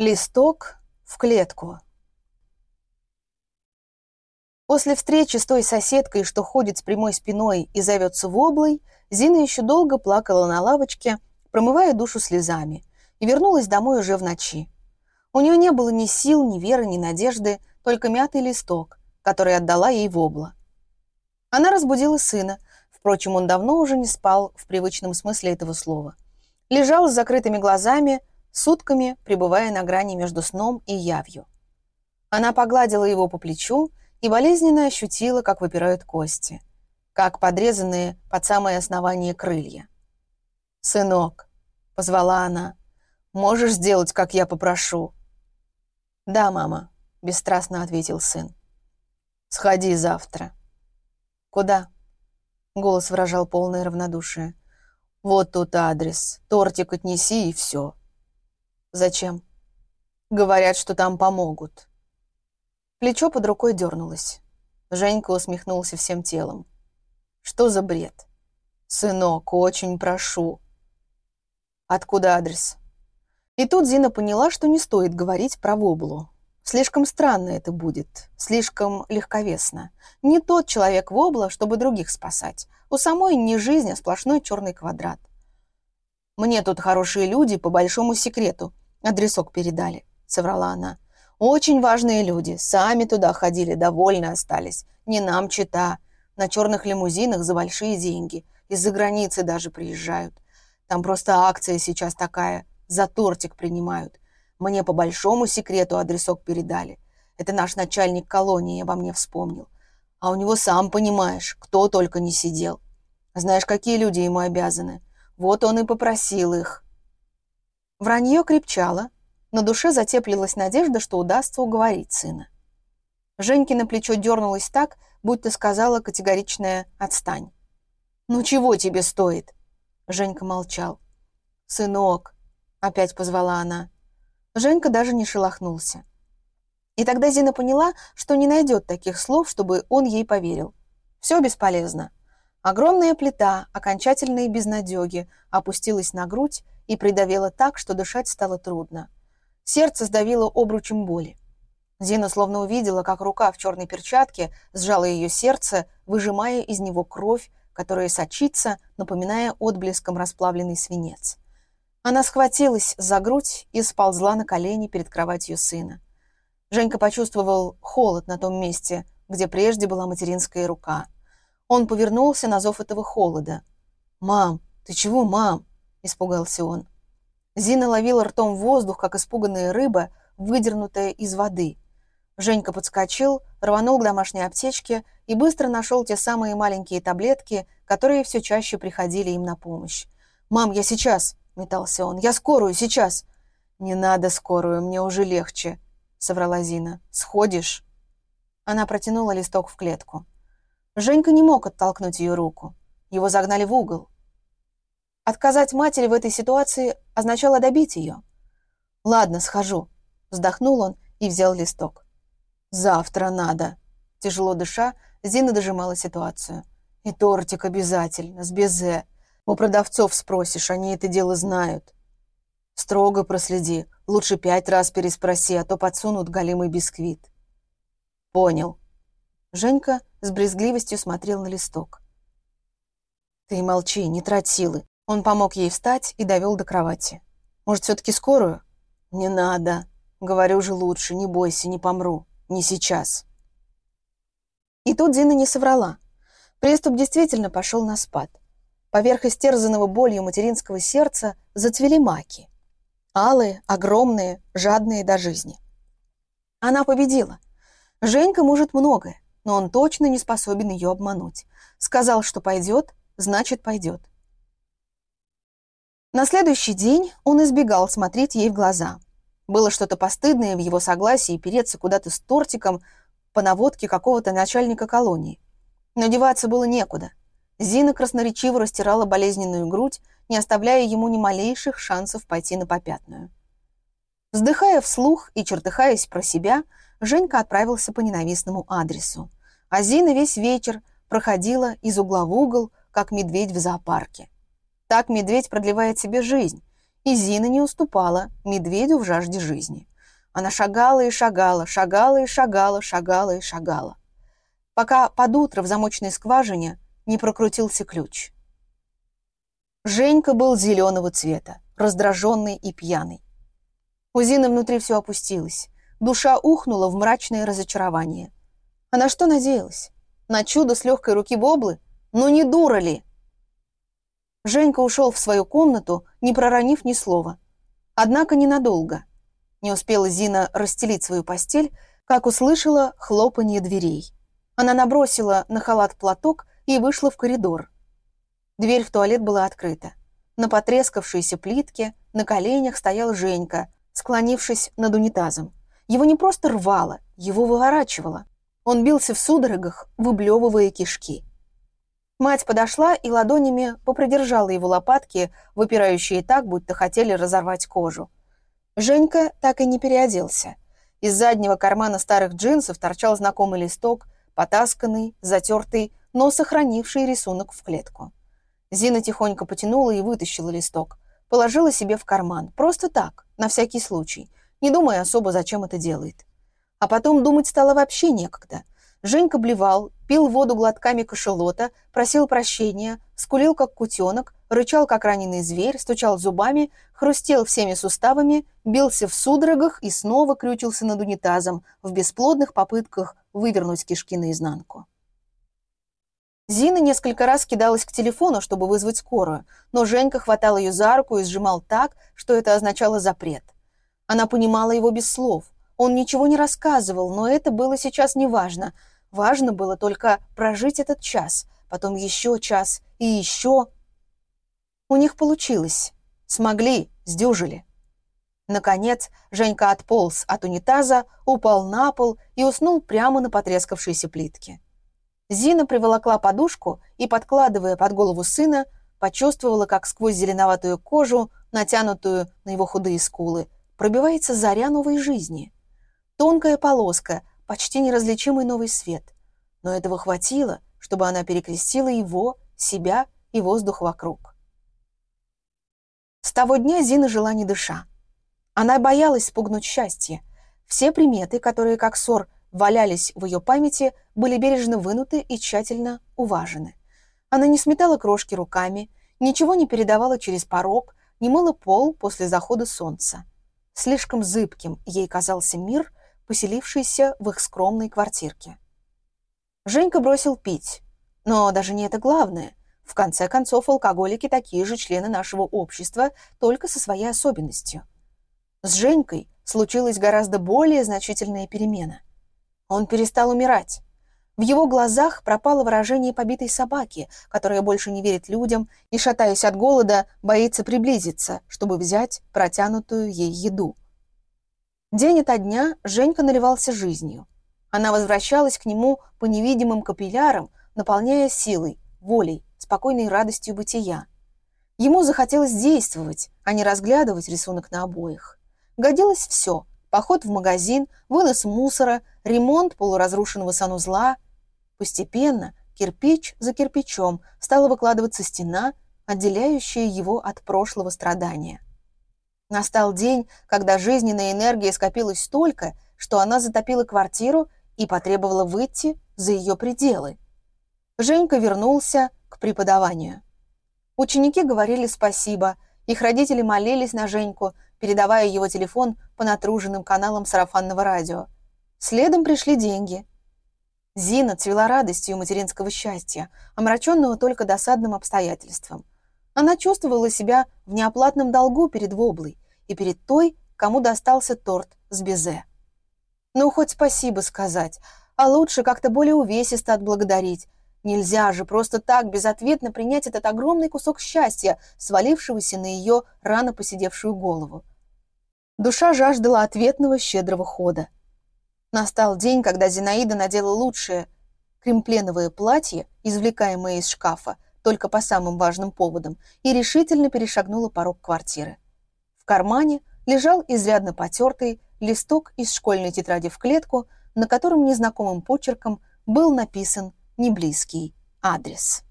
Листок в клетку. После встречи с той соседкой, что ходит с прямой спиной и зовется воблой, Зина еще долго плакала на лавочке, промывая душу слезами, и вернулась домой уже в ночи. У нее не было ни сил, ни веры, ни надежды, только мятый листок, который отдала ей вобла. Она разбудила сына, впрочем, он давно уже не спал в привычном смысле этого слова. Лежал с закрытыми глазами, сутками пребывая на грани между сном и явью. Она погладила его по плечу и болезненно ощутила, как выпирают кости, как подрезанные под самое основание крылья. «Сынок», — позвала она, — «можешь сделать, как я попрошу?» «Да, мама», — бесстрастно ответил сын. «Сходи завтра». «Куда?» — голос выражал полное равнодушие. «Вот тут адрес. Тортик отнеси, и все». «Зачем?» «Говорят, что там помогут». Плечо под рукой дернулось. Женька усмехнулся всем телом. «Что за бред?» «Сынок, очень прошу». «Откуда адрес?» И тут Зина поняла, что не стоит говорить про Воблу. Слишком странно это будет, слишком легковесно. Не тот человек Вобла, чтобы других спасать. У самой не жизнь, а сплошной черный квадрат. «Мне тут хорошие люди по большому секрету», Адресок передали», — соврала она. «Очень важные люди. Сами туда ходили, довольны остались. Не нам чита. На черных лимузинах за большие деньги. Из-за границы даже приезжают. Там просто акция сейчас такая. За тортик принимают. Мне по большому секрету адресок передали. Это наш начальник колонии обо мне вспомнил. А у него, сам понимаешь, кто только не сидел. Знаешь, какие люди ему обязаны? Вот он и попросил их. Вранье крепчало, на душе затеплилась надежда, что удастся уговорить сына. Женькино плечо дернулось так, будто сказала категоричная «отстань». «Ну чего тебе стоит?» Женька молчал. «Сынок», — опять позвала она. Женька даже не шелохнулся. И тогда Зина поняла, что не найдет таких слов, чтобы он ей поверил. Все бесполезно. Огромная плита, окончательные безнадеги, опустилась на грудь, и придавило так, что дышать стало трудно. Сердце сдавило обручем боли. Зина словно увидела, как рука в черной перчатке сжала ее сердце, выжимая из него кровь, которая сочится, напоминая отблеском расплавленный свинец. Она схватилась за грудь и сползла на колени перед кроватью сына. Женька почувствовал холод на том месте, где прежде была материнская рука. Он повернулся на зов этого холода. «Мам, ты чего, мам?» Испугался он. Зина ловила ртом воздух, как испуганная рыба, выдернутая из воды. Женька подскочил, рванул к домашней аптечке и быстро нашел те самые маленькие таблетки, которые все чаще приходили им на помощь. «Мам, я сейчас!» — метался он. «Я скорую, сейчас!» «Не надо скорую, мне уже легче», — соврала Зина. «Сходишь?» Она протянула листок в клетку. Женька не мог оттолкнуть ее руку. Его загнали в угол. Отказать матери в этой ситуации означало добить ее. «Ладно, схожу», — вздохнул он и взял листок. «Завтра надо». Тяжело дыша, Зина дожимала ситуацию. «И тортик обязательно, с безе. У продавцов спросишь, они это дело знают. Строго проследи, лучше пять раз переспроси, а то подсунут голимый бисквит». «Понял». Женька с брезгливостью смотрел на листок. «Ты молчи, не трать силы. Он помог ей встать и довел до кровати. «Может, все-таки скорую?» «Не надо. Говорю же лучше, не бойся, не помру. Не сейчас». И тут Дина не соврала. Приступ действительно пошел на спад. Поверх истерзанного болью материнского сердца зацвели маки. Алые, огромные, жадные до жизни. Она победила. Женька может многое, но он точно не способен ее обмануть. Сказал, что пойдет, значит пойдет. На следующий день он избегал смотреть ей в глаза. Было что-то постыдное в его согласии переться куда-то с тортиком по наводке какого-то начальника колонии. Но деваться было некуда. Зина красноречиво растирала болезненную грудь, не оставляя ему ни малейших шансов пойти на попятную. Вздыхая вслух и чертыхаясь про себя, Женька отправился по ненавистному адресу. А Зина весь вечер проходила из угла в угол, как медведь в зоопарке. Так медведь продлевает себе жизнь. И Зина не уступала медведю в жажде жизни. Она шагала и шагала, шагала и шагала, шагала и шагала. Пока под утро в замочной скважине не прокрутился ключ. Женька был зеленого цвета, раздраженный и пьяный. У Зины внутри все опустилось. Душа ухнула в мрачное разочарование. А на что надеялась? На чудо с легкой руки Боблы? Ну не дура ли? Женька ушел в свою комнату, не проронив ни слова. Однако ненадолго. Не успела Зина расстелить свою постель, как услышала хлопанье дверей. Она набросила на халат платок и вышла в коридор. Дверь в туалет была открыта. На потрескавшейся плитке на коленях стоял Женька, склонившись над унитазом. Его не просто рвало, его выворачивало. Он бился в судорогах, выблевывая кишки. Мать подошла и ладонями попридержала его лопатки, выпирающие так, будто хотели разорвать кожу. Женька так и не переоделся. Из заднего кармана старых джинсов торчал знакомый листок, потасканный, затертый, но сохранивший рисунок в клетку. Зина тихонько потянула и вытащила листок. Положила себе в карман. Просто так, на всякий случай, не думая особо, зачем это делает. А потом думать стало вообще некогда. Женька блевал, пил воду глотками кошелота, просил прощения, скулил как кутенок, рычал как раненый зверь, стучал зубами, хрустел всеми суставами, бился в судорогах и снова крючился над унитазом в бесплодных попытках вывернуть кишки наизнанку. Зина несколько раз кидалась к телефону, чтобы вызвать скорую, но Женька хватал ее за руку и сжимал так, что это означало запрет. Она понимала его без слов. Он ничего не рассказывал, но это было сейчас неважно. Важно было только прожить этот час, потом еще час и еще. У них получилось. Смогли, сдюжили. Наконец, Женька отполз от унитаза, упал на пол и уснул прямо на потрескавшейся плитке. Зина приволокла подушку и, подкладывая под голову сына, почувствовала, как сквозь зеленоватую кожу, натянутую на его худые скулы, пробивается заря новой жизни. Тонкая полоска, почти неразличимый новый свет. Но этого хватило, чтобы она перекрестила его, себя и воздух вокруг. С того дня Зина жила не дыша. Она боялась спугнуть счастье. Все приметы, которые, как ссор, валялись в ее памяти, были бережно вынуты и тщательно уважены. Она не сметала крошки руками, ничего не передавала через порог, не мыла пол после захода солнца. Слишком зыбким ей казался мир, поселившийся в их скромной квартирке. Женька бросил пить, но даже не это главное. В конце концов, алкоголики такие же члены нашего общества, только со своей особенностью. С Женькой случилась гораздо более значительная перемена – он перестал умирать. В его глазах пропало выражение побитой собаки, которая больше не верит людям и, шатаясь от голода, боится приблизиться, чтобы взять протянутую ей еду. День ото дня Женька наливался жизнью. Она возвращалась к нему по невидимым капиллярам, наполняя силой, волей, спокойной радостью бытия. Ему захотелось действовать, а не разглядывать рисунок на обоих. Годилось все – поход в магазин, вынос мусора, ремонт полуразрушенного санузла. Постепенно, кирпич за кирпичом, стала выкладываться стена, отделяющая его от прошлого страдания. Настал день, когда жизненная энергия скопилась столько, что она затопила квартиру и потребовала выйти за ее пределы. Женька вернулся к преподаванию. Ученики говорили спасибо, их родители молились на Женьку, передавая его телефон по натруженным каналам сарафанного радио. Следом пришли деньги. Зина цвела радостью материнского счастья, омраченного только досадным обстоятельством. Она чувствовала себя в неоплатном долгу перед Воблой и перед той, кому достался торт с безе. Ну, хоть спасибо сказать, а лучше как-то более увесисто отблагодарить, Нельзя же просто так безответно принять этот огромный кусок счастья, свалившегося на ее рано посидевшую голову. Душа жаждала ответного щедрого хода. Настал день, когда Зинаида надела лучшее кремпленовое платье, извлекаемое из шкафа, только по самым важным поводам, и решительно перешагнула порог квартиры. В кармане лежал изрядно потертый листок из школьной тетради в клетку, на котором незнакомым почерком был написан неблизкий адрес.